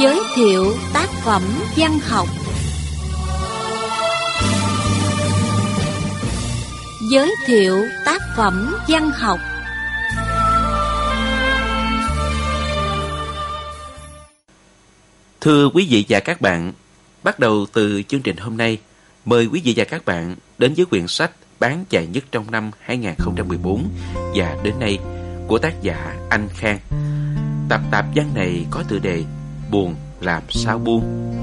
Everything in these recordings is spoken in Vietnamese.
Giới thiệu tác phẩm văn học Giới thiệu tác phẩm văn học Thưa quý vị và các bạn, bắt đầu từ chương trình hôm nay, mời quý vị và các bạn đến với quyển sách bán chạy nhất trong năm 2014 và đến nay của tác giả Anh Khang. Tập tạp văn này có tựa đề Buồn làm sao buông.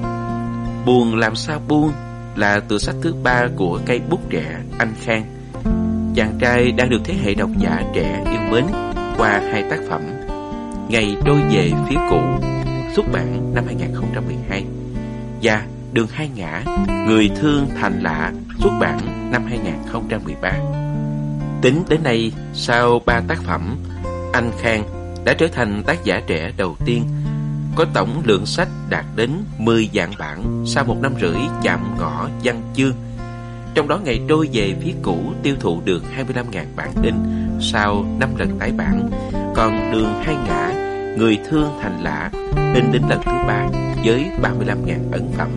Buồn làm sao buông là tựa sách thứ ba của cây bút trẻ Anh Khang. Chàng trai đang được thế hệ độc giả trẻ yêu mến qua hai tác phẩm Ngày trôi về phía cũ xuất bản năm 2012 và Đường Hai Ngã Người Thương Thành Lạ xuất bản năm 2013. Tính đến nay, sau ba tác phẩm, anh Khang đã trở thành tác giả trẻ đầu tiên có tổng lượng sách đạt đến 10 dạng bản sau một năm rưỡi chạm ngõ văn chương. Trong đó ngày trôi về phía cũ tiêu thụ được 25.000 bản in sau 5 lần tái bản, còn đường hai ngã, người thương thành lạ in đến lần thứ ba với 35.000 ấn phẩm.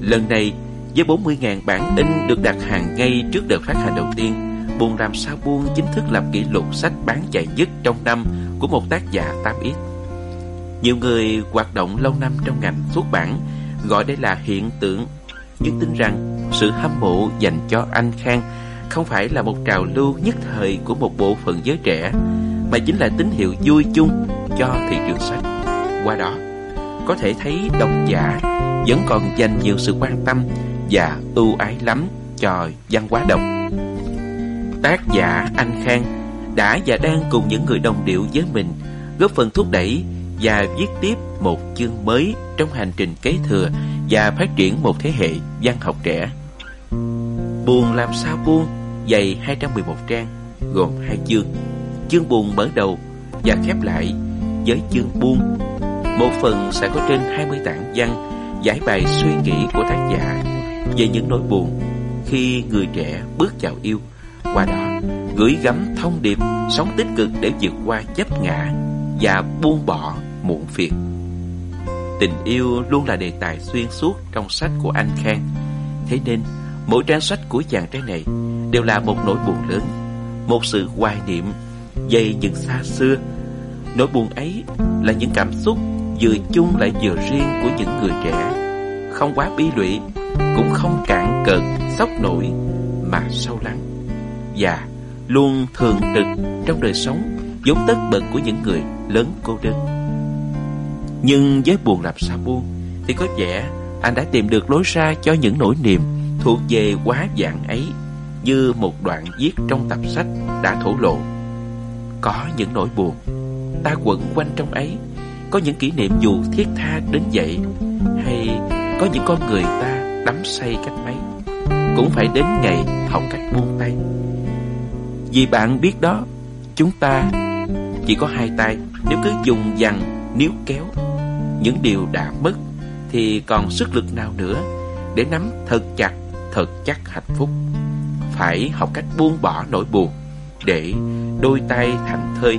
Lần này với 40.000 bản in được đặt hàng ngay trước đợt phát hành đầu tiên, Buồn làm sao buông chính thức lập kỷ lục sách bán chạy nhất trong năm của một tác giả 8X. Nhiều người hoạt động lâu năm trong ngành xuất bản gọi đây là hiện tượng, nhưng tin rằng sự hâm mộ dành cho anh Khang không phải là một trào lưu nhất thời của một bộ phận giới trẻ, mà chính là tín hiệu vui chung cho thị trường sách. Qua đó, có thể thấy độc giả vẫn còn dành nhiều sự quan tâm và ưu ái lắm cho văn hóa đọc. Tác giả Anh Khang đã và đang cùng những người đồng điệu với mình góp phần thúc đẩy và viết tiếp một chương mới trong hành trình kế thừa và phát triển một thế hệ văn học trẻ. Buồn làm sao buông dày 211 trang gồm hai chương. Chương buồn mở đầu và khép lại với chương buông. Một phần sẽ có trên 20 tạng văn giải bài suy nghĩ của tác giả về những nỗi buồn khi người trẻ bước vào yêu. Qua đó, gửi gắm thông điệp sống tích cực để vượt qua chấp ngã và buông bỏ muộn phiền. Tình yêu luôn là đề tài xuyên suốt trong sách của anh Khang. Thế nên, mỗi trang sách của chàng trai này đều là một nỗi buồn lớn, một sự hoài niệm về những xa xưa. Nỗi buồn ấy là những cảm xúc vừa chung lại vừa riêng của những người trẻ, không quá bi lụy, cũng không cạn cợt, sốc nổi, mà sâu lắng. Và luôn thường trực trong đời sống vốn tất bật của những người lớn cô đơn. Nhưng với buồn làm sao buông, Thì có vẻ anh đã tìm được lối ra cho những nỗi niềm Thuộc về quá dạng ấy, Như một đoạn viết trong tập sách đã thổ lộ. Có những nỗi buồn, Ta quẩn quanh trong ấy. Có những kỷ niệm dù thiết tha đến vậy, Hay có những con người ta đắm say cách mấy Cũng phải đến ngày học cách buông tay. Vì bạn biết đó, Chúng ta chỉ có hai tay, Nếu cứ dùng dằn níu kéo những điều đã mất thì còn sức lực nào nữa để nắm thật chặt, thật chắc hạnh phúc. Phải học cách buông bỏ nỗi buồn để đôi tay thành thơi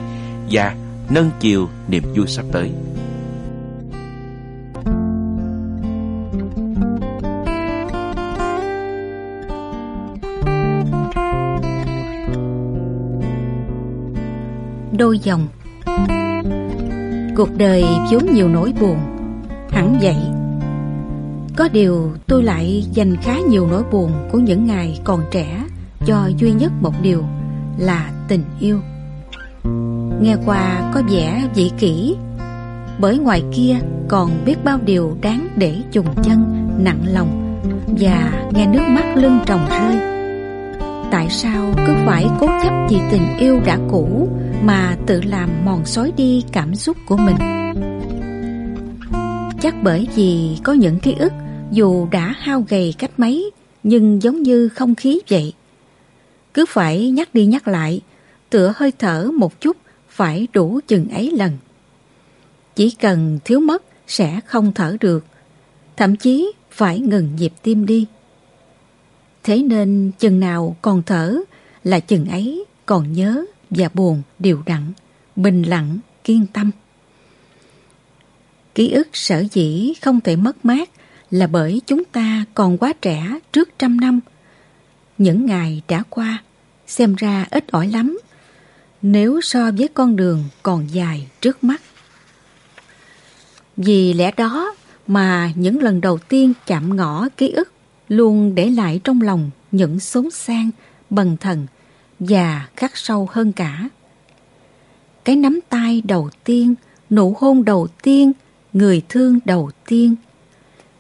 và nâng chiều niềm vui sắp tới. Đôi dòng Cuộc đời vốn nhiều nỗi buồn. Hẳn vậy Có điều tôi lại dành khá nhiều nỗi buồn Của những ngày còn trẻ Cho duy nhất một điều Là tình yêu. Nghe qua có vẻ dị kỹ Bởi ngoài kia còn biết bao điều đáng để trùng chân, nặng lòng Và nghe nước mắt lưng tròng rơi. Tại sao cứ phải cố chấp vì tình yêu đã cũ mà tự làm mòn xói đi cảm xúc của mình. Chắc bởi vì có những ký ức dù đã hao gầy cách mấy nhưng giống như không khí vậy. Cứ phải nhắc đi nhắc lại, tựa hơi thở một chút phải đủ chừng ấy lần. Chỉ cần thiếu mất sẽ không thở được, thậm chí phải ngừng nhịp tim đi. Thế nên chừng nào còn thở là chừng ấy còn nhớ và buồn đều đặn, bình lặng, kiên tâm. Ký ức sở dĩ không thể mất mát là bởi chúng ta còn quá trẻ trước trăm năm. Những ngày đã qua, xem ra ít ỏi lắm, nếu so với con đường còn dài trước mắt. Vì lẽ đó mà những lần đầu tiên chạm ngõ ký ức luôn để lại trong lòng những xốn sang, bần thần và khắc sâu hơn cả. Cái nắm tay đầu tiên, nụ hôn đầu tiên, người thương đầu tiên,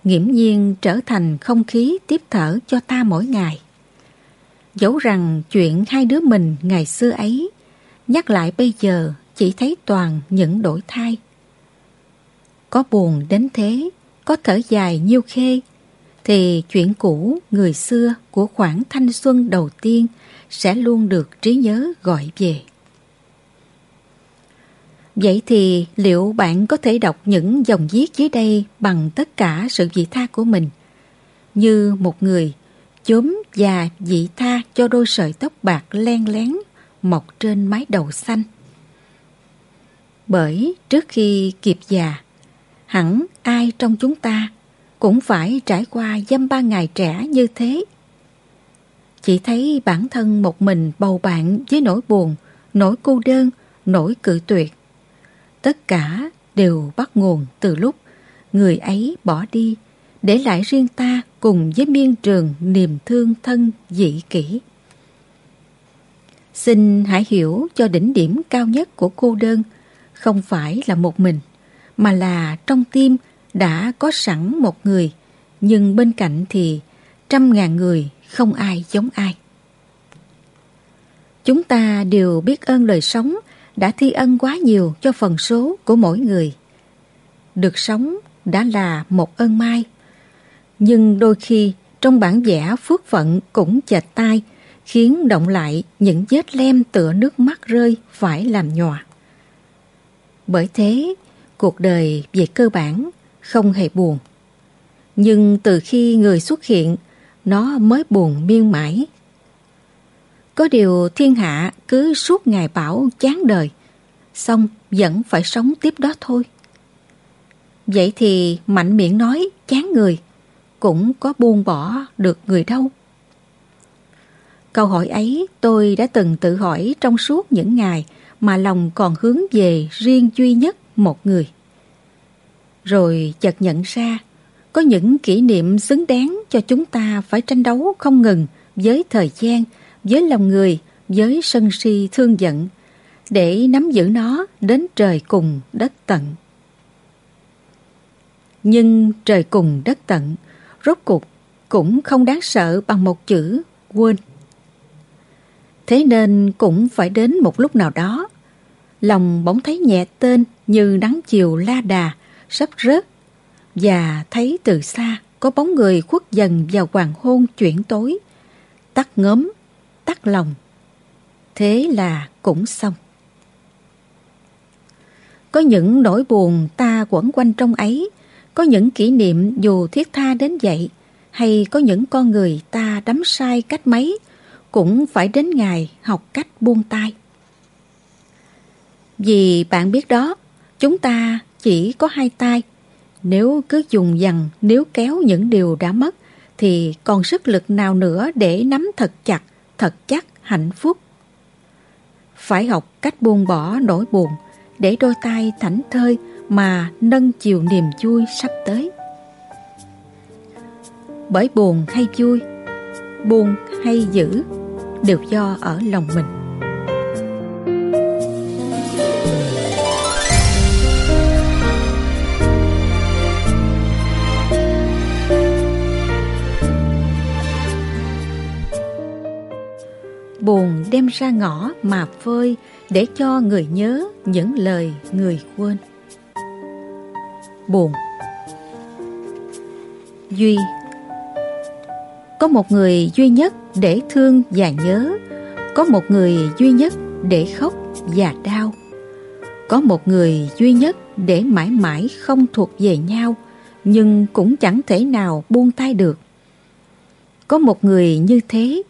nghiễm nhiên trở thành không khí tiếp thở cho ta mỗi ngày. Dẫu rằng chuyện hai đứa mình ngày xưa ấy, nhắc lại bây giờ chỉ thấy toàn những đổi thay. Có buồn đến thế, có thở dài nhiêu khê, thì chuyện cũ người xưa của khoảng thanh xuân đầu tiên sẽ luôn được trí nhớ gọi về. Vậy thì liệu bạn có thể đọc những dòng viết dưới đây bằng tất cả sự vị tha của mình? Như một người chốm và vị tha cho đôi sợi tóc bạc len lén mọc trên mái đầu xanh. Bởi trước khi kịp già, hẳn ai trong chúng ta cũng phải trải qua dăm ba ngày trẻ như thế. Chỉ thấy bản thân một mình bầu bạn với nỗi buồn, nỗi cô đơn, nỗi cự tuyệt. Tất cả đều bắt nguồn từ lúc người ấy bỏ đi, để lại riêng ta cùng với miên trường niềm thương thân dị kỷ. Xin hãy hiểu cho đỉnh điểm cao nhất của cô đơn không phải là một mình, mà là trong tim đã có sẵn một người, nhưng bên cạnh thì trăm ngàn người không ai giống ai. Chúng ta đều biết ơn đời sống đã thi ân quá nhiều cho phần số của mỗi người. Được sống đã là một ơn mai. Nhưng đôi khi trong bản vẽ phước phận cũng chệt tai khiến động lại những vết lem tựa nước mắt rơi phải làm nhòa. Bởi thế, cuộc đời về cơ bản không hề buồn. Nhưng từ khi người xuất hiện, nó mới buồn miên mãi. Có điều thiên hạ cứ suốt ngày bảo chán đời, xong vẫn phải sống tiếp đó thôi. Vậy thì mạnh miệng nói chán người, cũng có buông bỏ được người đâu. Câu hỏi ấy tôi đã từng tự hỏi trong suốt những ngày mà lòng còn hướng về riêng duy nhất một người. Rồi chợt nhận ra, có những kỷ niệm xứng đáng cho chúng ta phải tranh đấu không ngừng với thời gian, với lòng người, với sân si thương giận, để nắm giữ nó đến trời cùng đất tận. Nhưng trời cùng đất tận, rốt cuộc cũng không đáng sợ bằng một chữ quên. Thế nên cũng phải đến một lúc nào đó, lòng bỗng thấy nhẹ tên như nắng chiều la đà, sắp rớt, và thấy từ xa có bóng người khuất dần vào hoàng hôn chuyển tối, tắt ngấm, tắt lòng. Thế là cũng xong. Có những nỗi buồn ta quẩn quanh trong ấy, có những kỷ niệm dù thiết tha đến vậy, hay có những con người ta đắm sai cách mấy, cũng phải đến ngày học cách buông tay. Vì bạn biết đó, chúng ta chỉ có hai tay. Nếu cứ dùng dằn, nếu kéo những điều đã mất, thì còn sức lực nào nữa để nắm thật chặt, thật chắc hạnh phúc. Phải học cách buông bỏ nỗi buồn, để đôi tay thảnh thơi mà nâng chiều niềm vui sắp tới. Bởi buồn hay vui, buồn hay dữ đều do ở lòng mình. Buồn đem ra ngõ mà phơi để cho người nhớ những lời người quên. Buồn. Duy. Có một người duy nhất để thương và nhớ, Có một người duy nhất để khóc và đau, Có một người duy nhất để mãi mãi không thuộc về nhau, Nhưng cũng chẳng thể nào buông tay được. Có một người như thế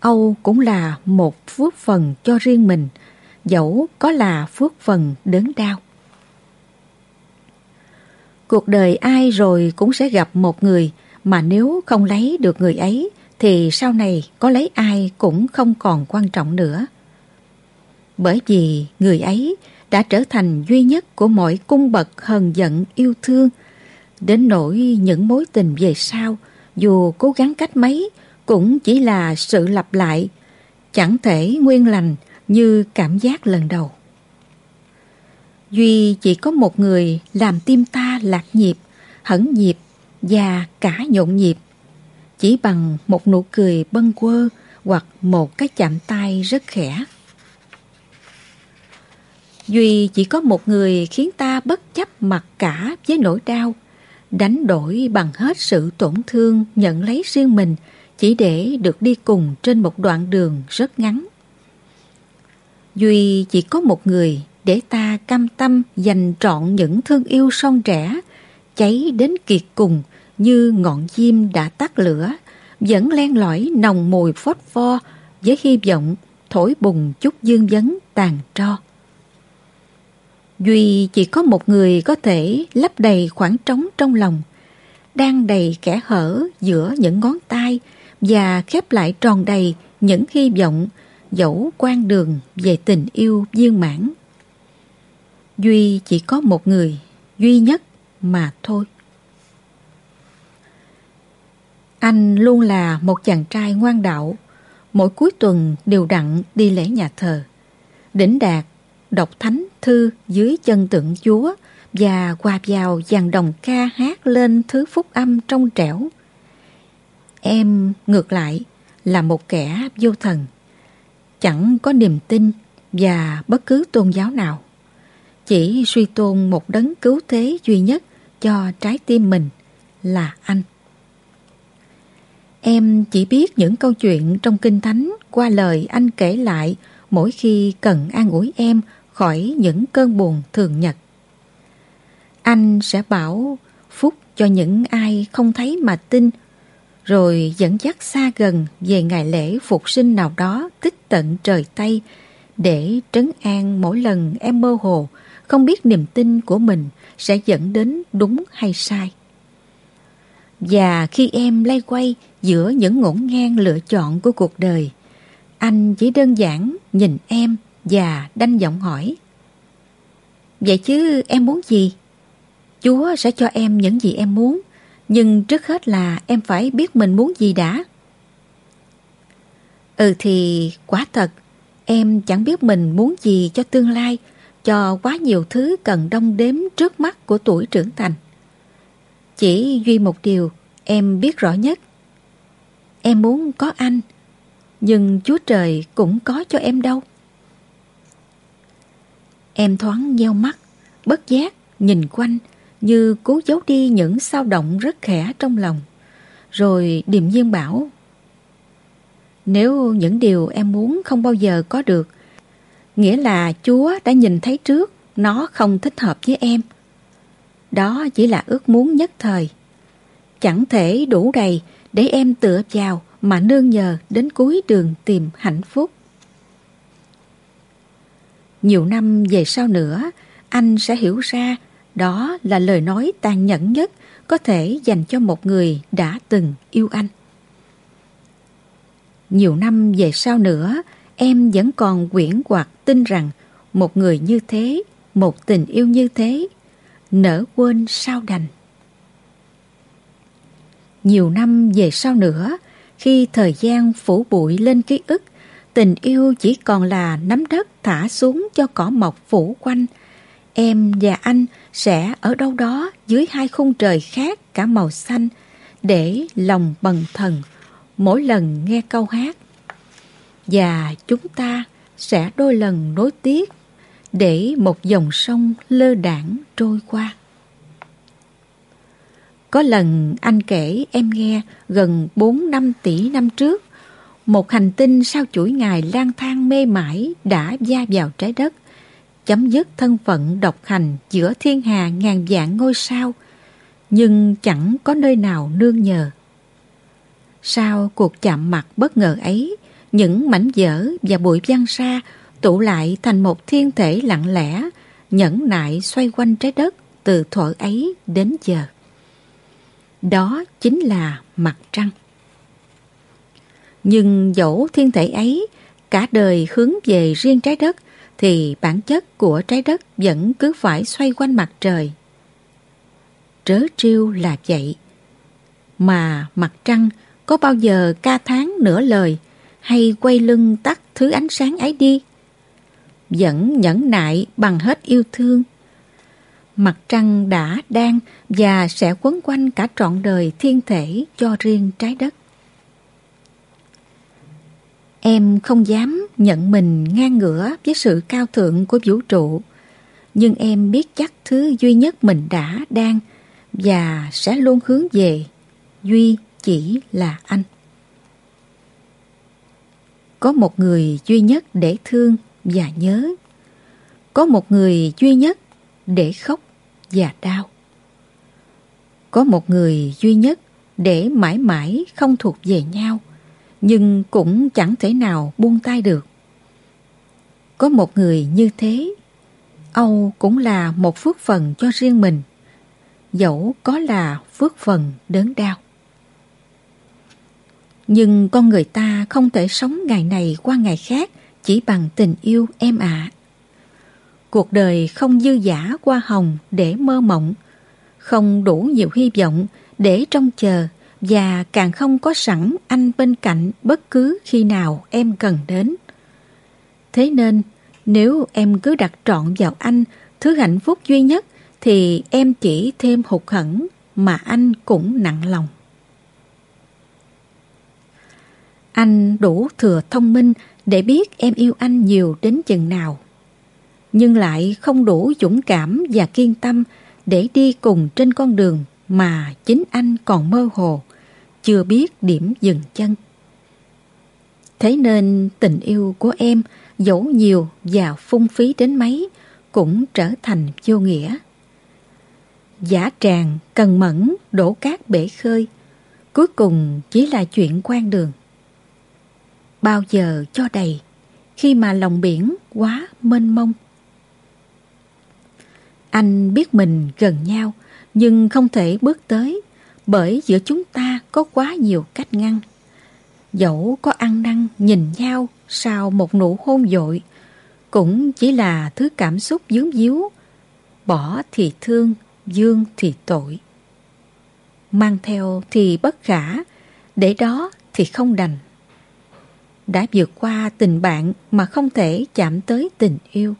Âu cũng là một phước phần cho riêng mình Dẫu có là phước phần đớn đau Cuộc đời ai rồi cũng sẽ gặp một người mà nếu không lấy được người ấy thì sau này có lấy ai cũng không còn quan trọng nữa. Bởi vì người ấy đã trở thành duy nhất của mọi cung bậc hờn giận yêu thương, đến nỗi những mối tình về sau, dù cố gắng cách mấy, cũng chỉ là sự lặp lại, chẳng thể nguyên lành như cảm giác lần đầu. Duy chỉ có một người làm tim ta lạc nhịp, hẳn nhịp và cả nhộn nhịp. Chỉ bằng một nụ cười bâng quơ hoặc một cái chạm tay rất khẽ. Duy chỉ có một người khiến ta bất chấp mặt cả với nỗi đau, đánh đổi bằng hết sự tổn thương nhận lấy riêng mình chỉ để được đi cùng trên một đoạn đường rất ngắn. Duy chỉ có một người để ta cam tâm dành trọn những thương yêu son trẻ, cháy đến kiệt cùng như ngọn diêm đã tắt lửa, vẫn len lỏi nồng mùi phốt pho với hy vọng thổi bùng chút dương vấn tàn tro. Duy chỉ có một người có thể lấp đầy khoảng trống trong lòng, đang đầy kẻ hở giữa những ngón tay và khép lại tròn đầy những hy vọng dẫu quan đường về tình yêu viên mãn. Duy chỉ có một người, duy nhất mà thôi. Anh luôn là một chàng trai ngoan đạo, mỗi cuối tuần đều đặn đi lễ nhà thờ. Đỉnh đạt, đọc thánh thư dưới chân tượng chúa và hòa vào dàn đồng ca hát lên thứ phúc âm trong trẻo. Em ngược lại là một kẻ vô thần, chẳng có niềm tin và bất cứ tôn giáo nào chỉ suy tôn một đấng cứu thế duy nhất cho trái tim mình là anh. Em chỉ biết những câu chuyện trong Kinh Thánh qua lời anh kể lại mỗi khi cần an ủi em khỏi những cơn buồn thường nhật. Anh sẽ bảo phúc cho những ai không thấy mà tin, rồi dẫn dắt xa gần về ngày lễ phục sinh nào đó tích tận trời Tây để trấn an mỗi lần em mơ hồ không biết niềm tin của mình sẽ dẫn đến đúng hay sai. Và khi em lay quay giữa những ngổn ngang lựa chọn của cuộc đời, anh chỉ đơn giản nhìn em và đanh giọng hỏi. Vậy chứ em muốn gì? Chúa sẽ cho em những gì em muốn, nhưng trước hết là em phải biết mình muốn gì đã. Ừ thì quả thật, em chẳng biết mình muốn gì cho tương lai, cho quá nhiều thứ cần đông đếm trước mắt của tuổi trưởng thành. Chỉ duy một điều em biết rõ nhất. Em muốn có anh, nhưng Chúa Trời cũng có cho em đâu. Em thoáng nheo mắt, bất giác, nhìn quanh như cố giấu đi những sao động rất khẽ trong lòng. Rồi điềm nhiên bảo Nếu những điều em muốn không bao giờ có được Nghĩa là Chúa đã nhìn thấy trước nó không thích hợp với em. Đó chỉ là ước muốn nhất thời. Chẳng thể đủ đầy để em tựa vào mà nương nhờ đến cuối đường tìm hạnh phúc. Nhiều năm về sau nữa, anh sẽ hiểu ra đó là lời nói tàn nhẫn nhất có thể dành cho một người đã từng yêu anh. Nhiều năm về sau nữa, em vẫn còn quyển quạt tin rằng một người như thế, một tình yêu như thế, nỡ quên sao đành. Nhiều năm về sau nữa, khi thời gian phủ bụi lên ký ức, tình yêu chỉ còn là nắm đất thả xuống cho cỏ mọc phủ quanh. Em và anh sẽ ở đâu đó dưới hai khung trời khác cả màu xanh để lòng bần thần mỗi lần nghe câu hát và chúng ta sẽ đôi lần nối tiếc để một dòng sông lơ đảng trôi qua. Có lần anh kể em nghe gần 4 năm tỷ năm trước, một hành tinh sao chuỗi ngày lang thang mê mải đã gia vào trái đất, chấm dứt thân phận độc hành giữa thiên hà ngàn vạn ngôi sao, nhưng chẳng có nơi nào nương nhờ. Sau cuộc chạm mặt bất ngờ ấy, những mảnh vỡ và bụi văng xa tụ lại thành một thiên thể lặng lẽ, nhẫn nại xoay quanh trái đất từ thuở ấy đến giờ. Đó chính là mặt trăng. Nhưng dẫu thiên thể ấy cả đời hướng về riêng trái đất thì bản chất của trái đất vẫn cứ phải xoay quanh mặt trời. Trớ trêu là vậy. Mà mặt trăng có bao giờ ca tháng nửa lời hay quay lưng tắt thứ ánh sáng ấy đi? Vẫn nhẫn nại bằng hết yêu thương. Mặt trăng đã, đang và sẽ quấn quanh cả trọn đời thiên thể cho riêng trái đất. Em không dám nhận mình ngang ngửa với sự cao thượng của vũ trụ, nhưng em biết chắc thứ duy nhất mình đã, đang và sẽ luôn hướng về, duy chỉ là anh. Có một người duy nhất để thương và nhớ. Có một người duy nhất để khóc và đau. Có một người duy nhất để mãi mãi không thuộc về nhau nhưng cũng chẳng thể nào buông tay được. Có một người như thế, Âu cũng là một phước phần cho riêng mình, dẫu có là phước phần đớn đau. Nhưng con người ta không thể sống ngày này qua ngày khác chỉ bằng tình yêu em ạ. Cuộc đời không dư giả qua hồng để mơ mộng, không đủ nhiều hy vọng để trông chờ và càng không có sẵn anh bên cạnh bất cứ khi nào em cần đến. Thế nên, nếu em cứ đặt trọn vào anh thứ hạnh phúc duy nhất thì em chỉ thêm hụt hẫng mà anh cũng nặng lòng. Anh đủ thừa thông minh để biết em yêu anh nhiều đến chừng nào. Nhưng lại không đủ dũng cảm và kiên tâm để đi cùng trên con đường mà chính anh còn mơ hồ chưa biết điểm dừng chân. Thế nên tình yêu của em dẫu nhiều và phung phí đến mấy cũng trở thành vô nghĩa. Giả tràng, cần mẫn, đổ cát bể khơi, cuối cùng chỉ là chuyện quan đường. Bao giờ cho đầy, khi mà lòng biển quá mênh mông. Anh biết mình gần nhau, nhưng không thể bước tới bởi giữa chúng ta có quá nhiều cách ngăn. Dẫu có ăn năn nhìn nhau sau một nụ hôn dội, cũng chỉ là thứ cảm xúc dướng díu, bỏ thì thương, dương thì tội. Mang theo thì bất khả, để đó thì không đành. Đã vượt qua tình bạn mà không thể chạm tới tình yêu.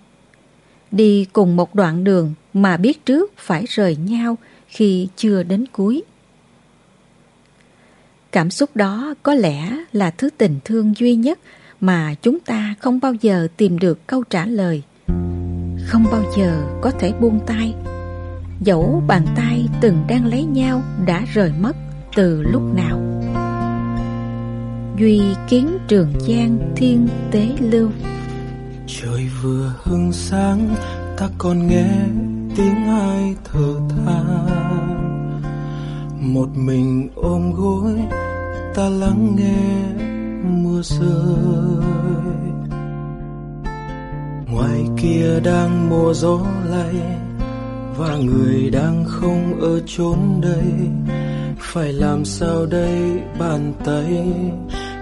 Đi cùng một đoạn đường mà biết trước phải rời nhau khi chưa đến cuối. Cảm xúc đó có lẽ là thứ tình thương duy nhất mà chúng ta không bao giờ tìm được câu trả lời. Không bao giờ có thể buông tay. Dẫu bàn tay từng đang lấy nhau đã rời mất từ lúc nào. Duy kiến trường giang thiên tế lưu Trời vừa hưng sáng, ta còn nghe tiếng ai thở than một mình ôm gối, ta lắng nghe mưa rơi. Ngoài kia đang mùa gió lay, và người đang không ở chốn đây. Phải làm sao đây, bàn tay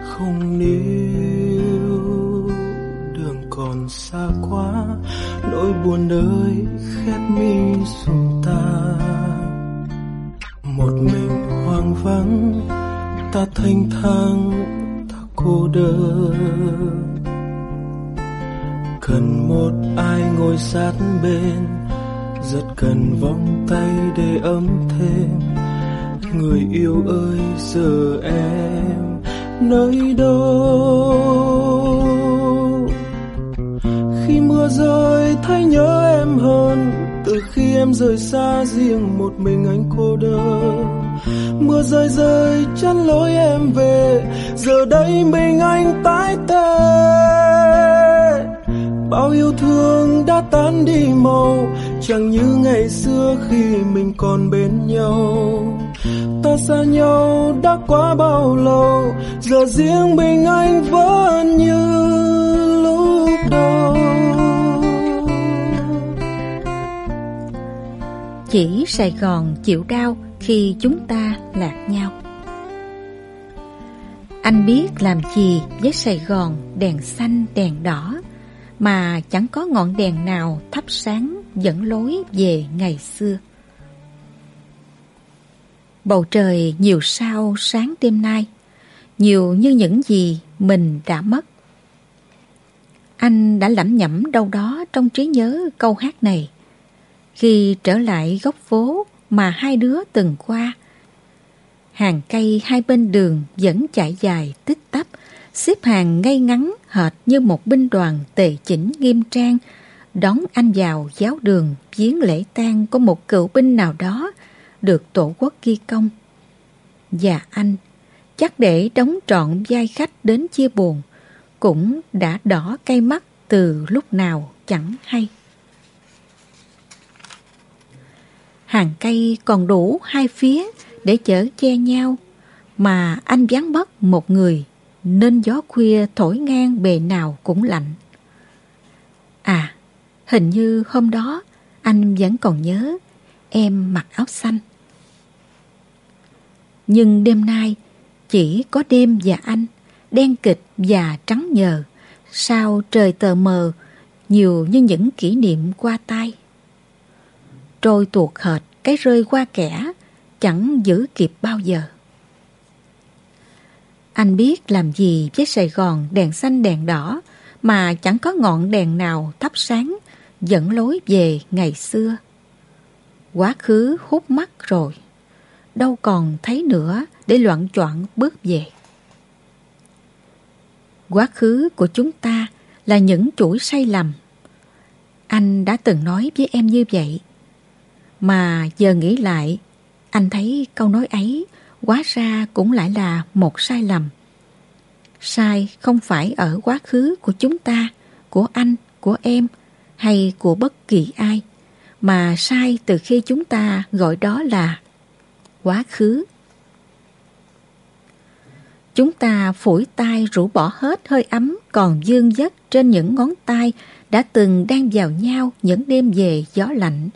không níu. Đường còn xa quá, nỗi buồn đời khép mi xuống ta một mình hoang vắng, ta thanh thang, ta cô đơn. Cần một ai ngồi sát bên, rất cần vòng tay để ấm thêm. Người yêu ơi, giờ em nơi đâu? Khi mưa rơi, thấy nhớ em hơn từ khi em rời xa riêng một mình anh cô đơn. Mưa rơi rơi chắn lối em về, giờ đây mình anh tái tê. Bao yêu thương đã tan đi màu, chẳng như ngày xưa khi mình còn bên nhau. Ta xa nhau đã quá bao lâu, giờ riêng mình anh vẫn như chỉ Sài Gòn chịu đau khi chúng ta lạc nhau. Anh biết làm gì với Sài Gòn đèn xanh đèn đỏ mà chẳng có ngọn đèn nào thắp sáng dẫn lối về ngày xưa. Bầu trời nhiều sao sáng đêm nay, nhiều như những gì mình đã mất. Anh đã lẩm nhẩm đâu đó trong trí nhớ câu hát này. Khi trở lại góc phố mà hai đứa từng qua, hàng cây hai bên đường vẫn chạy dài tích tắp, xếp hàng ngay ngắn hệt như một binh đoàn tề chỉnh nghiêm trang, đón anh vào giáo đường viếng lễ tang của một cựu binh nào đó được tổ quốc ghi công. Và anh, chắc để đóng trọn vai khách đến chia buồn, cũng đã đỏ cay mắt từ lúc nào chẳng hay. Hàng cây còn đủ hai phía để chở che nhau, mà anh vắng mất một người, nên gió khuya thổi ngang bề nào cũng lạnh. À, hình như hôm đó anh vẫn còn nhớ em mặc áo xanh. Nhưng đêm nay chỉ có đêm và anh, đen kịch và trắng nhờ, sao trời tờ mờ, nhiều như những kỷ niệm qua tay. Trôi tuột hệt cái rơi qua kẻ, chẳng giữ kịp bao giờ. Anh biết làm gì với Sài Gòn đèn xanh đèn đỏ mà chẳng có ngọn đèn nào thắp sáng dẫn lối về ngày xưa. Quá khứ hút mắt rồi đâu còn thấy nữa để loạn choạng bước về. Quá khứ của chúng ta là những chuỗi sai lầm. Anh đã từng nói với em như vậy. Mà giờ nghĩ lại, anh thấy câu nói ấy quá ra cũng lại là một sai lầm. Sai không phải ở quá khứ của chúng ta, của anh, của em hay của bất kỳ ai, mà sai từ khi chúng ta gọi đó là quá khứ. Chúng ta phủi tay rũ bỏ hết hơi ấm còn dương dất trên những ngón tay đã từng đang vào nhau những đêm về gió lạnh.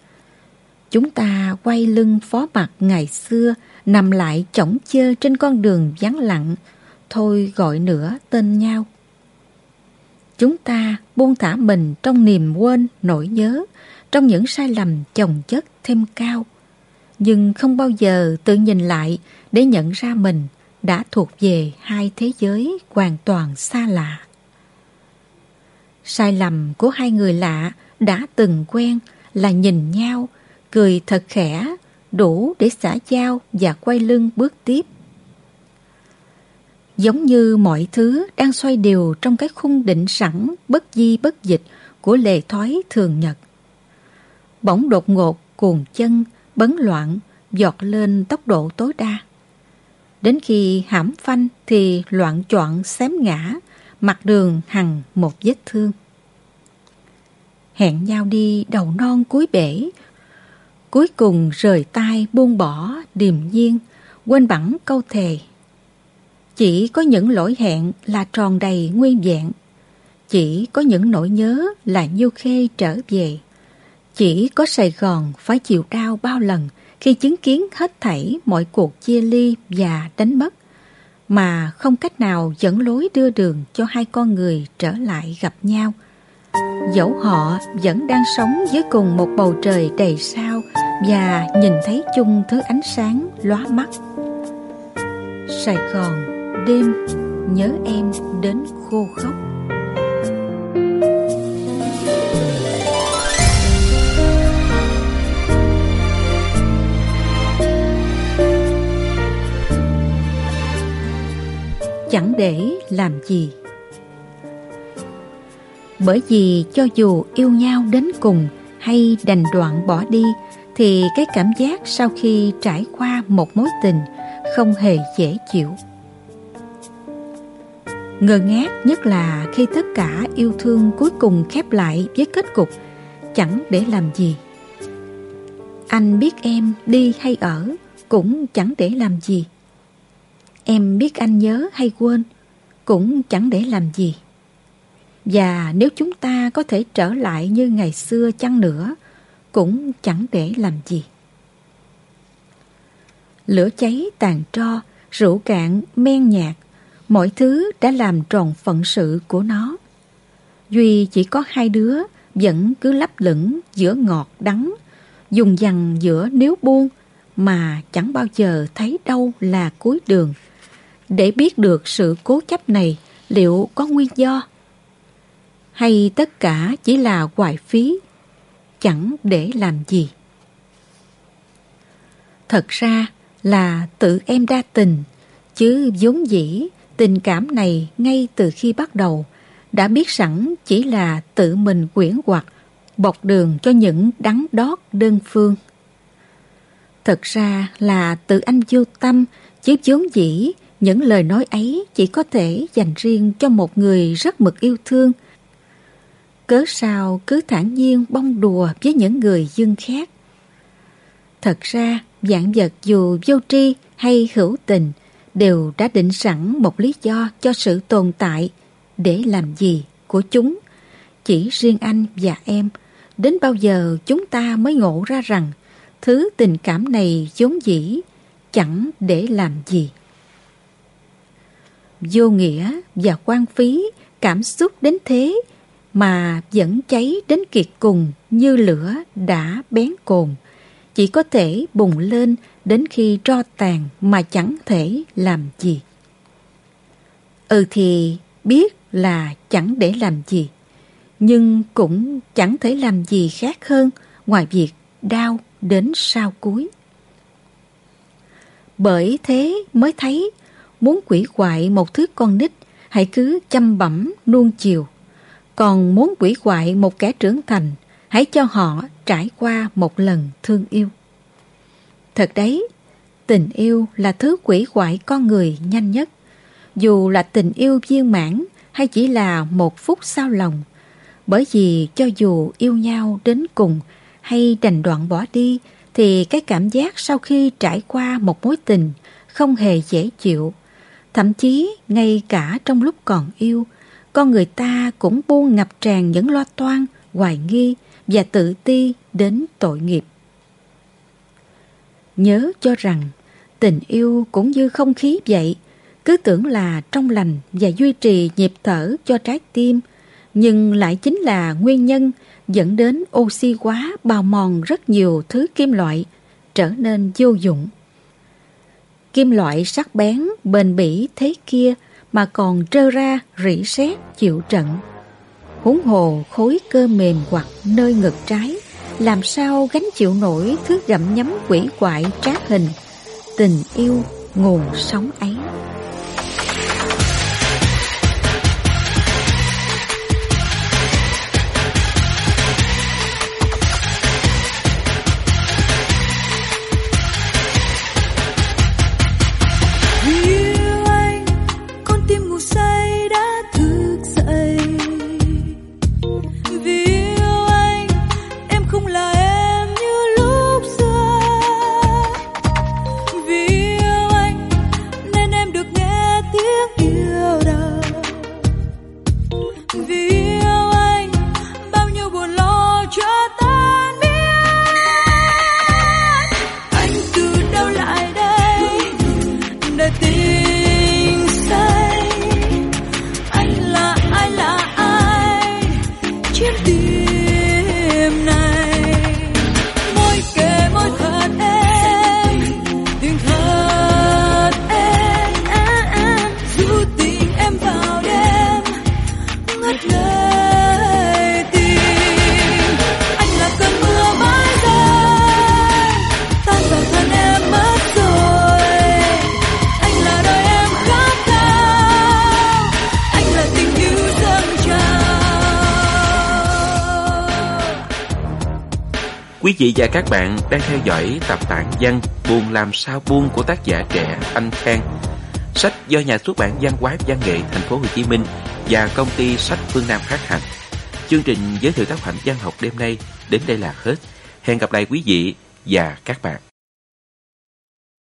Chúng ta quay lưng phó mặt ngày xưa nằm lại chổng chơ trên con đường vắng lặng, thôi gọi nữa tên nhau. Chúng ta buông thả mình trong niềm quên, nỗi nhớ, trong những sai lầm chồng chất thêm cao nhưng không bao giờ tự nhìn lại để nhận ra mình đã thuộc về hai thế giới hoàn toàn xa lạ. Sai lầm của hai người lạ đã từng quen là nhìn nhau, cười thật khẽ, đủ để xả dao và quay lưng bước tiếp. Giống như mọi thứ đang xoay đều trong cái khung định sẵn bất di bất dịch của lề thói thường nhật. Bỗng đột ngột cuồng chân bấn loạn, giọt lên tốc độ tối đa. Đến khi hãm phanh thì loạn choạng xém ngã, mặt đường hằng một vết thương. Hẹn nhau đi đầu non cuối bể, cuối cùng rời tay buông bỏ điềm nhiên, quên bẵng câu thề. Chỉ có những lỗi hẹn là tròn đầy nguyên vẹn, chỉ có những nỗi nhớ là nhiêu khê trở về. Chỉ có Sài Gòn phải chịu đau bao lần khi chứng kiến hết thảy mọi cuộc chia ly và đánh mất, mà không cách nào dẫn lối đưa đường cho hai con người trở lại gặp nhau. Dẫu họ vẫn đang sống dưới cùng một bầu trời đầy sao và nhìn thấy chung thứ ánh sáng lóa mắt. Sài Gòn, đêm, nhớ em đến khô khóc. chẳng để làm gì. Bởi vì cho dù yêu nhau đến cùng hay đành đoạn bỏ đi, thì cái cảm giác sau khi trải qua một mối tình không hề dễ chịu. Ngờ ngác nhất là khi tất cả yêu thương cuối cùng khép lại với kết cục chẳng để làm gì. Anh biết em đi hay ở cũng chẳng để làm gì. Em biết anh nhớ hay quên Cũng chẳng để làm gì và nếu chúng ta có thể trở lại như ngày xưa chăng nữa Cũng chẳng để làm gì lửa cháy tàn tro, rượu cạn, men nhạt, mọi thứ đã làm tròn phận sự của nó. Duy chỉ có hai đứa vẫn cứ lấp lửng giữa ngọt đắng, dùng dằn giữa nếu buông mà chẳng bao giờ thấy đâu là cuối đường. Để biết được sự cố chấp này liệu có nguyên do? Hay tất cả chỉ là hoài phí, chẳng để làm gì? Thật ra là tự em đa tình, chứ vốn dĩ tình cảm này ngay từ khi bắt đầu đã biết sẵn chỉ là tự mình quyển hoặc bọc đường cho những đắng đót đơn phương. Thật ra là tự anh vô tâm, chứ vốn dĩ những lời nói ấy chỉ có thể dành riêng cho một người rất mực yêu thương. Cớ sao cứ thản nhiên bông đùa với những người dân khác. Thật ra, dạng vật dù vô tri hay hữu tình đều đã định sẵn một lý do cho sự tồn tại để làm gì của chúng. Chỉ riêng anh và em, đến bao giờ chúng ta mới ngộ ra rằng thứ tình cảm này vốn dĩ chẳng để làm gì. Vô nghĩa và quan phí cảm xúc đến thế mà vẫn cháy đến kiệt cùng như lửa đã bén cồn, chỉ có thể bùng lên đến khi tro tàn mà chẳng thể làm gì. Ừ thì biết là chẳng để làm gì, nhưng cũng chẳng thể làm gì khác hơn ngoài việc đau đến sau cuối. Bởi thế mới thấy muốn quỷ hoại một thứ con nít hãy cứ chăm bẩm nuông chiều. Còn muốn quỷ hoại một kẻ trưởng thành hãy cho họ trải qua một lần thương yêu. Thật đấy, tình yêu là thứ quỷ hoại con người nhanh nhất. Dù là tình yêu viên mãn hay chỉ là một phút sao lòng. Bởi vì cho dù yêu nhau đến cùng hay đành đoạn bỏ đi thì cái cảm giác sau khi trải qua một mối tình không hề dễ chịu. Thậm chí ngay cả trong lúc còn yêu, con người ta cũng buông ngập tràn những lo toan, hoài nghi và tự ti đến tội nghiệp. Nhớ cho rằng tình yêu cũng như không khí vậy, cứ tưởng là trong lành và duy trì nhịp thở cho trái tim, nhưng lại chính là nguyên nhân dẫn đến oxy hóa bào mòn rất nhiều thứ kim loại, trở nên vô dụng. Kim loại sắc bén, bền bỉ thế kia mà còn trơ ra rỉ sét chịu trận. Huống hồ khối cơ mềm hoặc nơi ngực trái, làm sao gánh chịu nổi thứ gặm nhấm quỷ quại trác hình, tình yêu nguồn sống ấy. Vị và các bạn đang theo dõi tập tản văn, Buồn làm sao buông của tác giả trẻ Anh Khang. Sách do nhà xuất bản Văn hóa Văn nghệ Thành phố Hồ Chí Minh và công ty sách Phương Nam phát hành. Chương trình giới thiệu tác phẩm văn học đêm nay đến đây là hết. Hẹn gặp lại quý vị và các bạn.